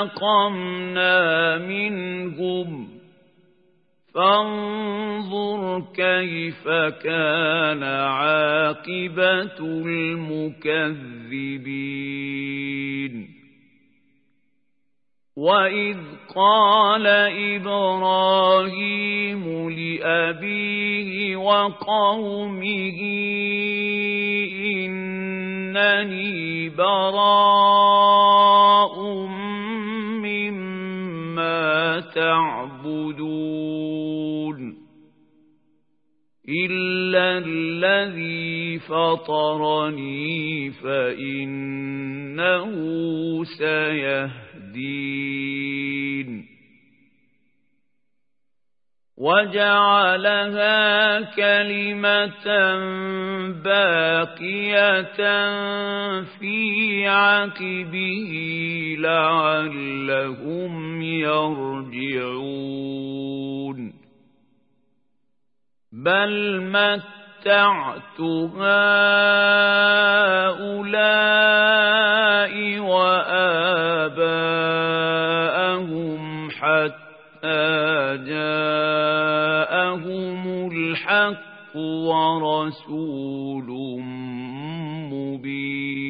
فانتقمنا منهم. فانظر كيف كان عاقبة المكذبين. وإذ قال إبراهيم لأبيه وقومه إنني براء تعبدون إلا الذي فطرني فإنه سيهدين. وجعلها كلمة باقية في عقبه لعلهم يرجعون. بل متعت هؤلاء وآباءهم حتى جاءهم الحق ورسول مبين.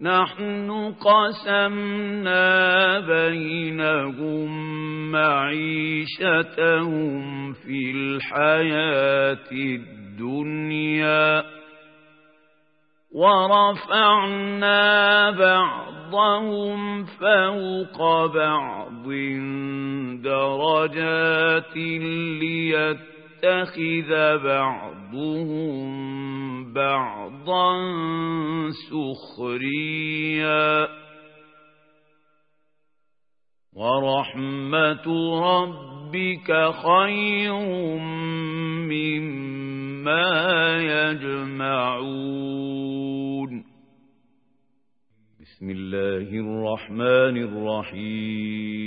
نحن قسمنا بينهم معيشتهم في الحياة الدنيا ورفعنا بعضهم فوق بعض درجات ليتخذ بعضهم بعضا سخريا. ورحمة ربك خير مما يجمعون. بسم الله الرحمن الرحيم.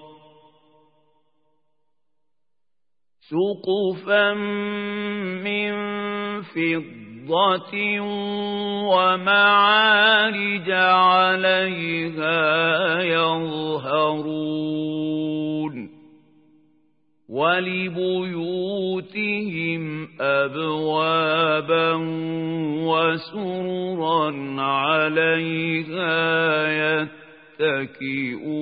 سقفا من فضة ومعارج عليها يظهرون ولبيوتهم أبوابا وسررا عليها يتكئون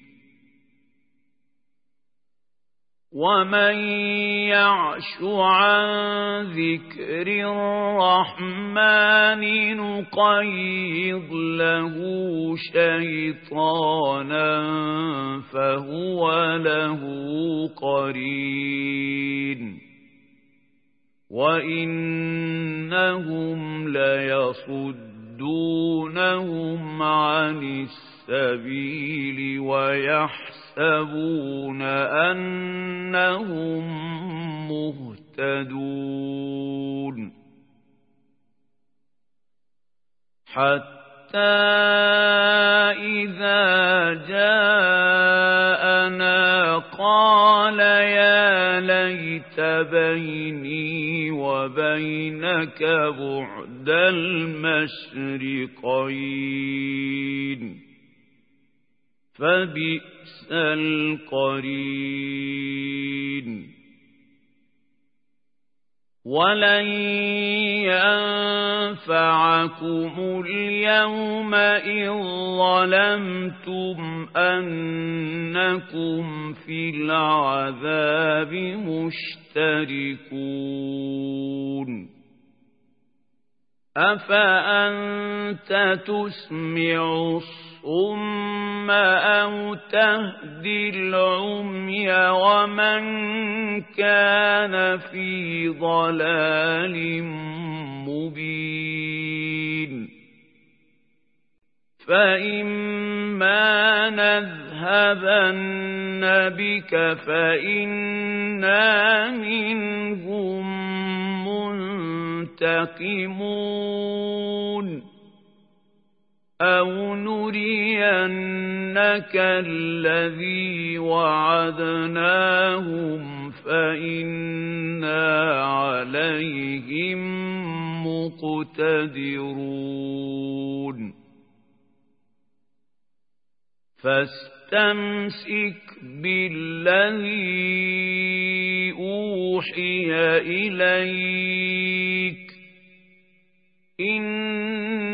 ومن يعش عن ذكر الرحمن نقيض له شيطانا فهو له قرين وإنهم ليصدونهم عن السبيل ويحسنون يحسبون أنهم مهتدون حتى إذا جاءنا قال يا ليت بيني وبينك بعد المشرقين القرين. ولن ينفعكم اليوم إن ظلمتم أنكم في العذاب مشتركون. أفأنت تسمع الصلاة ثم أو تهدي العمي ومن كان في ضلال مبين. فإما نذهبن بك فإنا منهم منتقمون. أَوْ نُرِيَنَّكَ الَّذِي وَعَدْنَاهُمْ فَإِنَّا عَلَيْهِمْ مُقْتَدِرُونَ فَاسْتَمْسِكْ بِالَّذِي أُوحِيَ إِلَيْكَ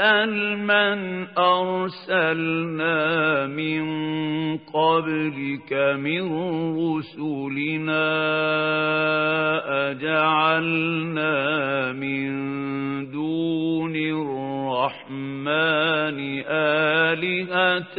من أرسلنا من قبلك من رسلنا أجعلنا من دون الرحمن آلهة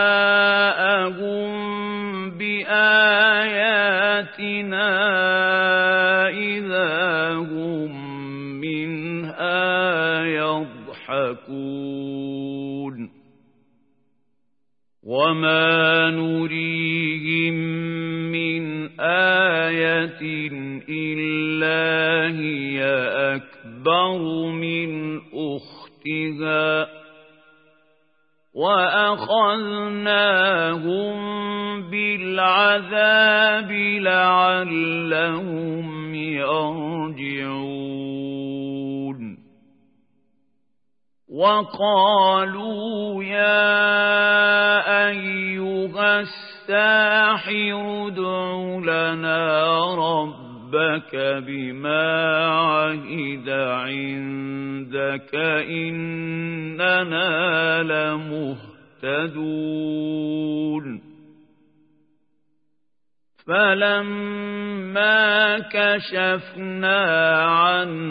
هي أكبر من أخرى وقتها وأخذناهم بالعذاب لعلهم يرجعون. وقالوا يا أيها الساحر ادع لنا ربنا ربك بما عهد عندك إننا لمهتدون. فلما كشفنا عنهم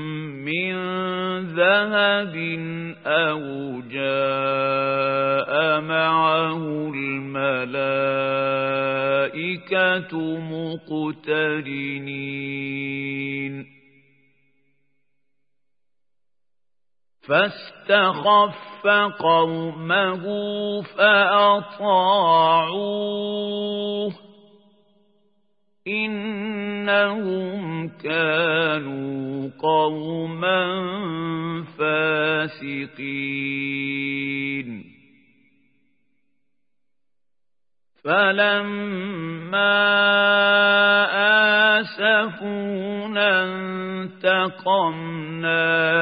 ذَهَبٍ أَوْ جَاءَ مَعَهُ الْمَلَائِكَةُ مُقْتَرِنِينَ. فاستخف قومه فأطاعوه. إنهم كانوا قوما فاسقين. فلما آسفونا انتقمنا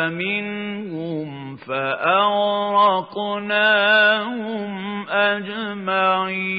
منهم فأغرقناهم أجمعين.